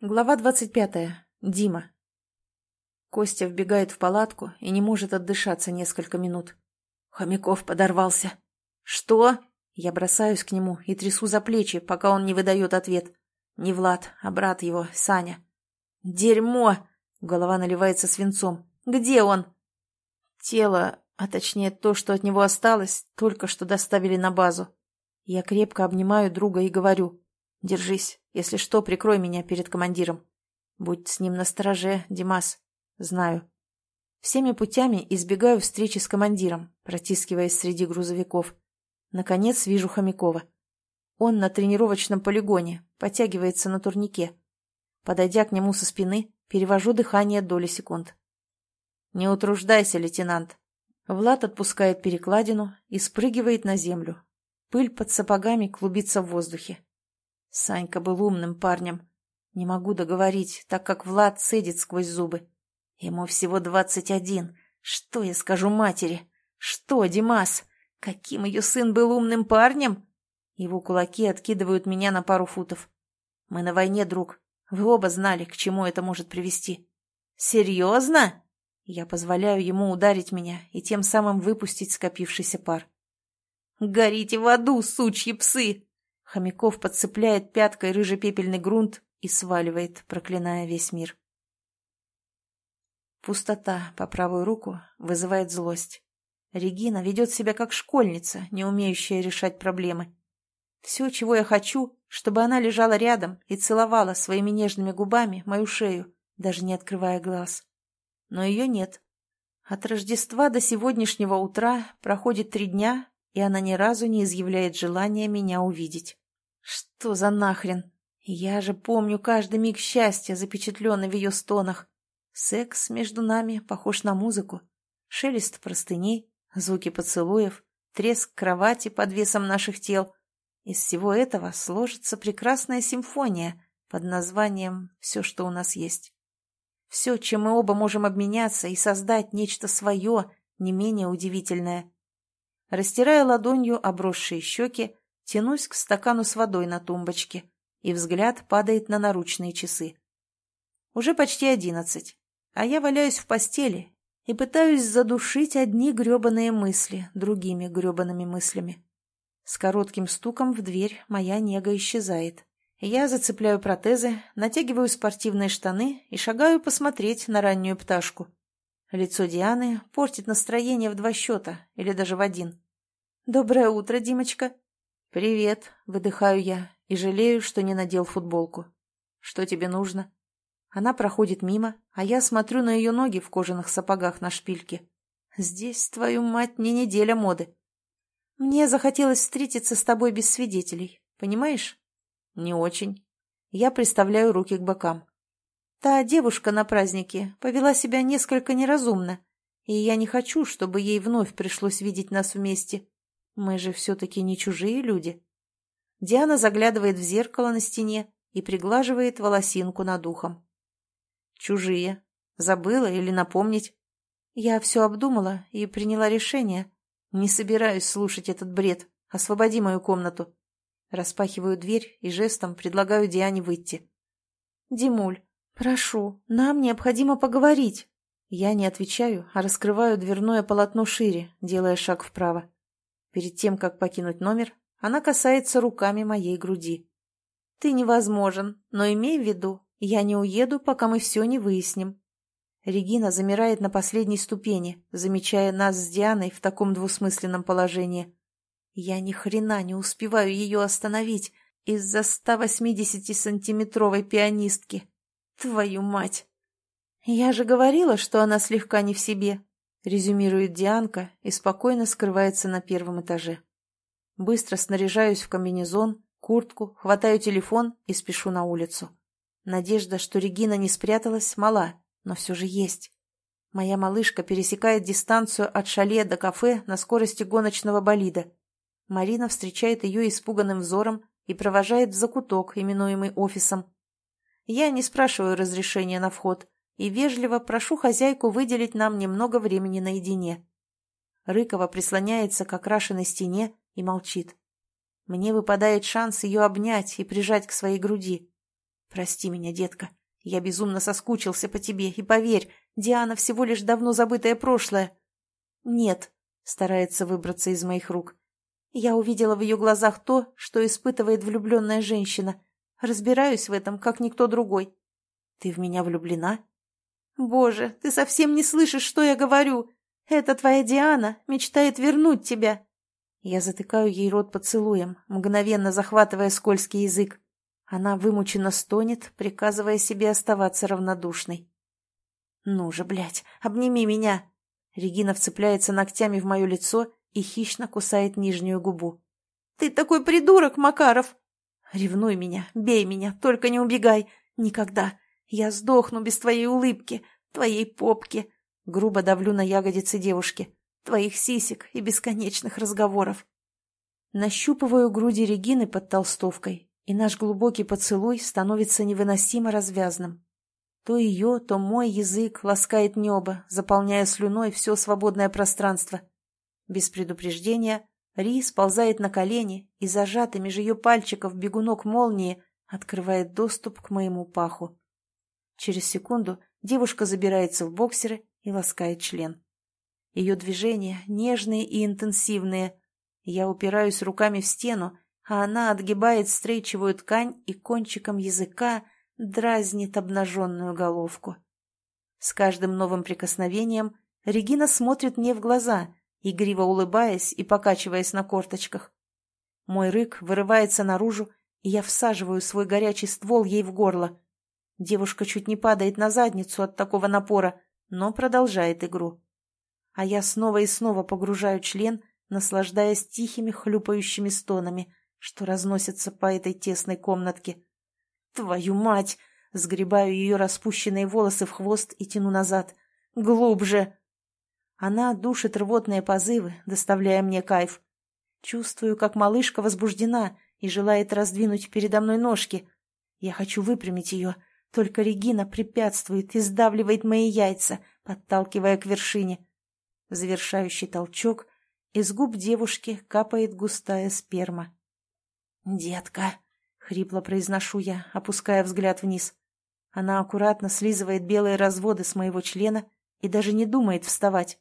Глава двадцать пятая. Дима. Костя вбегает в палатку и не может отдышаться несколько минут. Хомяков подорвался. «Что?» Я бросаюсь к нему и трясу за плечи, пока он не выдает ответ. Не Влад, а брат его, Саня. «Дерьмо!» Голова наливается свинцом. «Где он?» Тело, а точнее то, что от него осталось, только что доставили на базу. Я крепко обнимаю друга и говорю. Держись. Если что, прикрой меня перед командиром. Будь с ним настороже, Димас. Знаю. Всеми путями избегаю встречи с командиром, протискиваясь среди грузовиков. Наконец вижу Хомякова. Он на тренировочном полигоне, подтягивается на турнике. Подойдя к нему со спины, перевожу дыхание доли секунд. «Не утруждайся, лейтенант». Влад отпускает перекладину и спрыгивает на землю. Пыль под сапогами клубится в воздухе. Санька был умным парнем. Не могу договорить, так как Влад цедит сквозь зубы. Ему всего двадцать один. Что я скажу матери? Что, Димас? Каким ее сын был умным парнем? Его кулаки откидывают меня на пару футов. Мы на войне, друг. Вы оба знали, к чему это может привести. Серьезно? Я позволяю ему ударить меня и тем самым выпустить скопившийся пар. «Горите в аду, сучьи псы!» Хомяков подцепляет пяткой рыжепепельный грунт и сваливает, проклиная весь мир. Пустота по правую руку вызывает злость. Регина ведет себя как школьница, не умеющая решать проблемы. Все, чего я хочу, чтобы она лежала рядом и целовала своими нежными губами мою шею, даже не открывая глаз. Но ее нет. От Рождества до сегодняшнего утра проходит три дня, и она ни разу не изъявляет желания меня увидеть. Что за нахрен? Я же помню каждый миг счастья, запечатленный в ее стонах. Секс между нами похож на музыку. Шелест простыней, звуки поцелуев, треск кровати под весом наших тел. Из всего этого сложится прекрасная симфония под названием «Все, что у нас есть». Все, чем мы оба можем обменяться и создать нечто свое, не менее удивительное. Растирая ладонью обросшие щеки, тянусь к стакану с водой на тумбочке, и взгляд падает на наручные часы. Уже почти одиннадцать, а я валяюсь в постели и пытаюсь задушить одни гребаные мысли другими гребаными мыслями. С коротким стуком в дверь моя нега исчезает. Я зацепляю протезы, натягиваю спортивные штаны и шагаю посмотреть на раннюю пташку. Лицо Дианы портит настроение в два счета или даже в один. «Доброе утро, Димочка!» «Привет!» — выдыхаю я и жалею, что не надел футболку. «Что тебе нужно?» Она проходит мимо, а я смотрю на ее ноги в кожаных сапогах на шпильке. «Здесь, твою мать, не неделя моды!» «Мне захотелось встретиться с тобой без свидетелей, понимаешь?» «Не очень». Я приставляю руки к бокам. Та девушка на празднике повела себя несколько неразумно, и я не хочу, чтобы ей вновь пришлось видеть нас вместе. Мы же все-таки не чужие люди. Диана заглядывает в зеркало на стене и приглаживает волосинку над ухом. Чужие. Забыла или напомнить? Я все обдумала и приняла решение. Не собираюсь слушать этот бред. Освободи мою комнату. Распахиваю дверь и жестом предлагаю Диане выйти. «Димуль, «Прошу, нам необходимо поговорить». Я не отвечаю, а раскрываю дверное полотно шире, делая шаг вправо. Перед тем, как покинуть номер, она касается руками моей груди. «Ты невозможен, но имей в виду, я не уеду, пока мы все не выясним». Регина замирает на последней ступени, замечая нас с Дианой в таком двусмысленном положении. Я ни хрена не успеваю ее остановить из-за 180-сантиметровой пианистки. Твою мать! Я же говорила, что она слегка не в себе, резюмирует Дианка и спокойно скрывается на первом этаже. Быстро снаряжаюсь в комбинезон, куртку, хватаю телефон и спешу на улицу. Надежда, что Регина не спряталась, мала, но все же есть. Моя малышка пересекает дистанцию от шале до кафе на скорости гоночного болида. Марина встречает ее испуганным взором и провожает в закуток, именуемый офисом. Я не спрашиваю разрешения на вход и вежливо прошу хозяйку выделить нам немного времени наедине. Рыкова прислоняется к окрашенной стене и молчит. Мне выпадает шанс ее обнять и прижать к своей груди. Прости меня, детка. Я безумно соскучился по тебе, и поверь, Диана всего лишь давно забытое прошлое. Нет, старается выбраться из моих рук. Я увидела в ее глазах то, что испытывает влюбленная женщина. Разбираюсь в этом, как никто другой. Ты в меня влюблена? Боже, ты совсем не слышишь, что я говорю. Это твоя Диана мечтает вернуть тебя. Я затыкаю ей рот поцелуем, мгновенно захватывая скользкий язык. Она вымученно стонет, приказывая себе оставаться равнодушной. «Ну же, блядь, обними меня!» Регина вцепляется ногтями в мое лицо и хищно кусает нижнюю губу. «Ты такой придурок, Макаров!» «Ревнуй меня, бей меня, только не убегай! Никогда! Я сдохну без твоей улыбки, твоей попки!» Грубо давлю на ягодицы девушки, твоих сисек и бесконечных разговоров. Нащупываю груди Регины под толстовкой, и наш глубокий поцелуй становится невыносимо развязным. То ее, то мой язык ласкает небо, заполняя слюной все свободное пространство. Без предупреждения Ри сползает на колени и зажатый меж ее пальчиков бегунок молнии открывает доступ к моему паху. Через секунду девушка забирается в боксеры и ласкает член. Ее движения нежные и интенсивные. Я упираюсь руками в стену, а она отгибает стрейчевую ткань и кончиком языка дразнит обнаженную головку. С каждым новым прикосновением Регина смотрит мне в глаза, игриво улыбаясь и покачиваясь на корточках. Мой рык вырывается наружу, и я всаживаю свой горячий ствол ей в горло. Девушка чуть не падает на задницу от такого напора, но продолжает игру. А я снова и снова погружаю член, наслаждаясь тихими хлюпающими стонами, что разносятся по этой тесной комнатке. «Твою мать!» Сгребаю ее распущенные волосы в хвост и тяну назад. «Глубже!» Она душит рвотные позывы, доставляя мне кайф. Чувствую, как малышка возбуждена и желает раздвинуть передо мной ножки. Я хочу выпрямить ее, только Регина препятствует и сдавливает мои яйца, подталкивая к вершине. Завершающий толчок, из губ девушки капает густая сперма. «Детка!» — хрипло произношу я, опуская взгляд вниз. Она аккуратно слизывает белые разводы с моего члена и даже не думает вставать.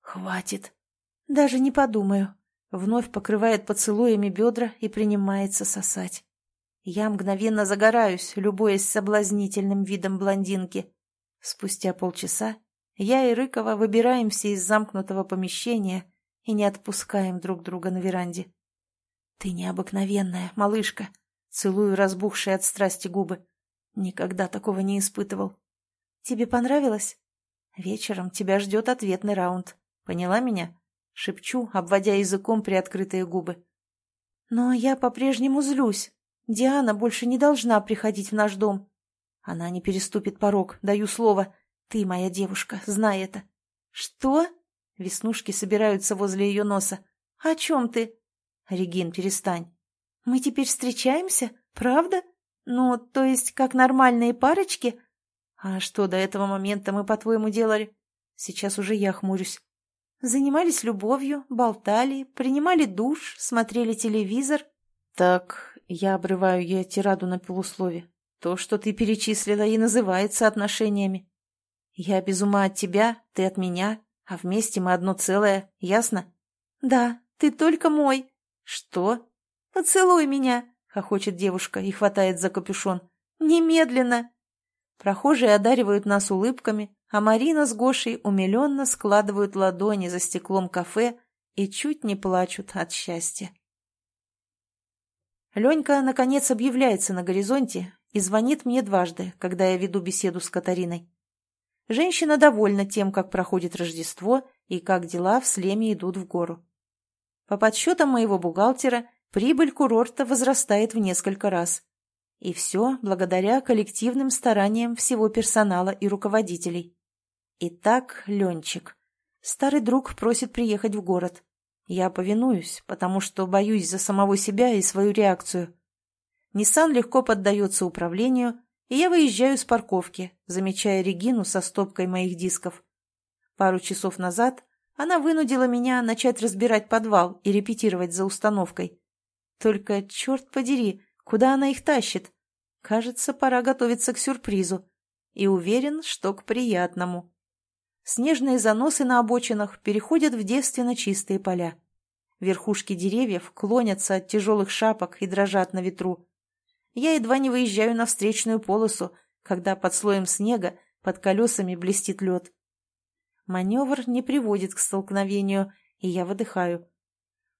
«Хватит!» «Даже не подумаю!» Вновь покрывает поцелуями бедра и принимается сосать. Я мгновенно загораюсь, любуясь соблазнительным видом блондинки. Спустя полчаса я и Рыкова выбираемся из замкнутого помещения и не отпускаем друг друга на веранде. «Ты необыкновенная, малышка!» Целую разбухшие от страсти губы. Никогда такого не испытывал. «Тебе понравилось?» «Вечером тебя ждет ответный раунд. Поняла меня?» Шепчу, обводя языком приоткрытые губы. «Но я по-прежнему злюсь. Диана больше не должна приходить в наш дом. Она не переступит порог, даю слово. Ты моя девушка, знай это». «Что?» Веснушки собираются возле ее носа. «О чем ты?» «Регин, перестань». «Мы теперь встречаемся? Правда? Ну, то есть, как нормальные парочки?» «А что до этого момента мы, по-твоему, делали?» Сейчас уже я хмурюсь. Занимались любовью, болтали, принимали душ, смотрели телевизор. Так, я обрываю ей тираду на полуслове. То, что ты перечислила, и называется отношениями. Я без ума от тебя, ты от меня, а вместе мы одно целое, ясно? Да, ты только мой. Что? Поцелуй меня, хохочет девушка и хватает за капюшон. Немедленно. Прохожие одаривают нас улыбками, а Марина с Гошей умиленно складывают ладони за стеклом кафе и чуть не плачут от счастья. Ленька, наконец, объявляется на горизонте и звонит мне дважды, когда я веду беседу с Катариной. Женщина довольна тем, как проходит Рождество и как дела в Слеме идут в гору. По подсчетам моего бухгалтера, прибыль курорта возрастает в несколько раз. И все благодаря коллективным стараниям всего персонала и руководителей. Итак, Ленчик. Старый друг просит приехать в город. Я повинуюсь, потому что боюсь за самого себя и свою реакцию. Ниссан легко поддается управлению, и я выезжаю с парковки, замечая Регину со стопкой моих дисков. Пару часов назад она вынудила меня начать разбирать подвал и репетировать за установкой. Только, черт подери, куда она их тащит? Кажется, пора готовиться к сюрпризу. И уверен, что к приятному. Снежные заносы на обочинах переходят в девственно чистые поля. Верхушки деревьев клонятся от тяжелых шапок и дрожат на ветру. Я едва не выезжаю на встречную полосу, когда под слоем снега под колесами блестит лед. Маневр не приводит к столкновению, и я выдыхаю.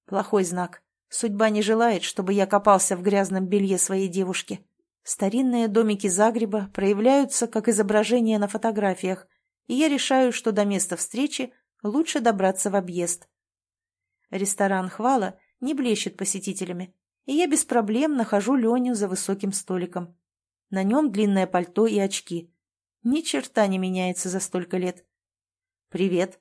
Плохой знак. Судьба не желает, чтобы я копался в грязном белье своей девушки. Старинные домики Загреба проявляются как изображения на фотографиях, и я решаю, что до места встречи лучше добраться в объезд. Ресторан «Хвала» не блещет посетителями, и я без проблем нахожу Леню за высоким столиком. На нем длинное пальто и очки. Ни черта не меняется за столько лет. «Привет».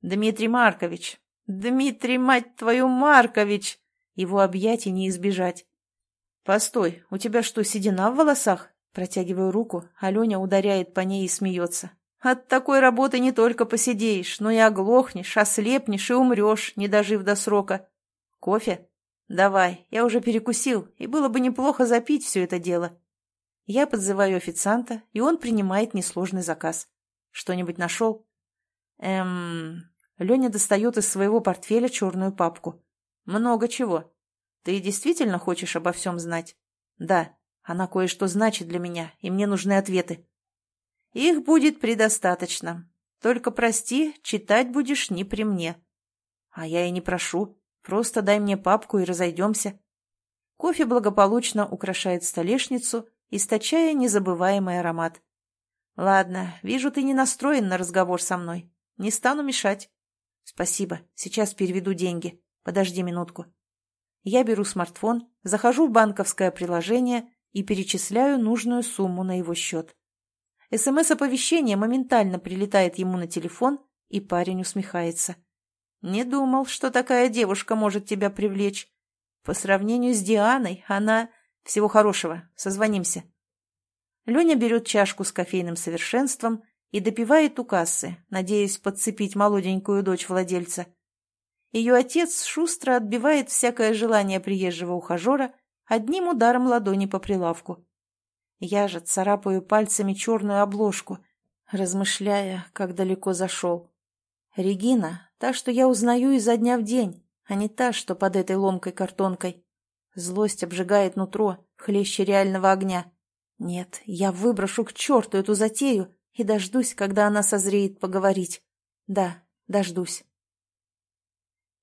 «Дмитрий Маркович». «Дмитрий, мать твою, Маркович!» Его объятий не избежать. «Постой, у тебя что, седина в волосах?» Протягиваю руку, Аленя ударяет по ней и смеется. «От такой работы не только посидеешь, но и оглохнешь, ослепнешь и умрешь, не дожив до срока. Кофе? Давай, я уже перекусил, и было бы неплохо запить все это дело». Я подзываю официанта, и он принимает несложный заказ. «Что-нибудь нашел?» «Эм...» Леня достает из своего портфеля черную папку. «Много чего. Ты действительно хочешь обо всем знать?» «Да. Она кое-что значит для меня, и мне нужны ответы». «Их будет предостаточно. Только прости, читать будешь не при мне». «А я и не прошу. Просто дай мне папку и разойдемся». Кофе благополучно украшает столешницу, источая незабываемый аромат. «Ладно, вижу, ты не настроен на разговор со мной. Не стану мешать. Спасибо, сейчас переведу деньги. Подожди минутку. Я беру смартфон, захожу в банковское приложение и перечисляю нужную сумму на его счет. СМС-оповещение моментально прилетает ему на телефон, и парень усмехается. «Не думал, что такая девушка может тебя привлечь. По сравнению с Дианой она... Всего хорошего, созвонимся». Леня берет чашку с кофейным совершенством и допивает у кассы, надеясь подцепить молоденькую дочь владельца. Ее отец шустро отбивает всякое желание приезжего ухажера одним ударом ладони по прилавку. Я же царапаю пальцами черную обложку, размышляя, как далеко зашел. Регина, та, что я узнаю изо дня в день, а не та, что под этой ломкой картонкой. Злость обжигает нутро, хлеще реального огня. Нет, я выброшу к черту эту затею и дождусь, когда она созреет поговорить. Да, дождусь.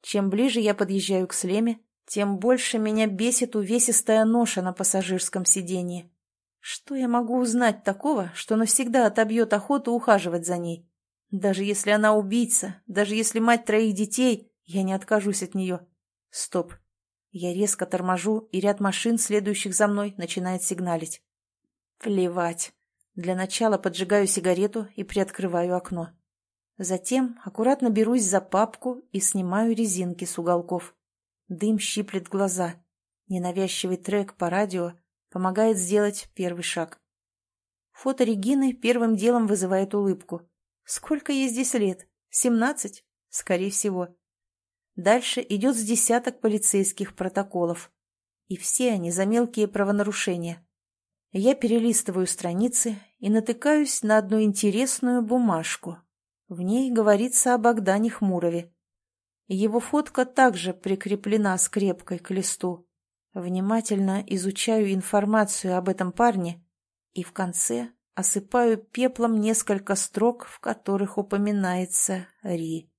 Чем ближе я подъезжаю к Слеме, тем больше меня бесит увесистая ноша на пассажирском сиденье. Что я могу узнать такого, что навсегда отобьет охоту ухаживать за ней? Даже если она убийца, даже если мать троих детей, я не откажусь от нее. Стоп. Я резко торможу, и ряд машин, следующих за мной, начинает сигналить. Плевать. Для начала поджигаю сигарету и приоткрываю окно. Затем аккуратно берусь за папку и снимаю резинки с уголков. Дым щиплет глаза. Ненавязчивый трек по радио помогает сделать первый шаг. Фото Регины первым делом вызывает улыбку. Сколько ей здесь лет? Семнадцать? Скорее всего. Дальше идет с десяток полицейских протоколов. И все они за мелкие правонарушения. Я перелистываю страницы и натыкаюсь на одну интересную бумажку. В ней говорится о Богдане Хмурове. Его фотка также прикреплена скрепкой к листу. Внимательно изучаю информацию об этом парне и в конце осыпаю пеплом несколько строк, в которых упоминается Ри.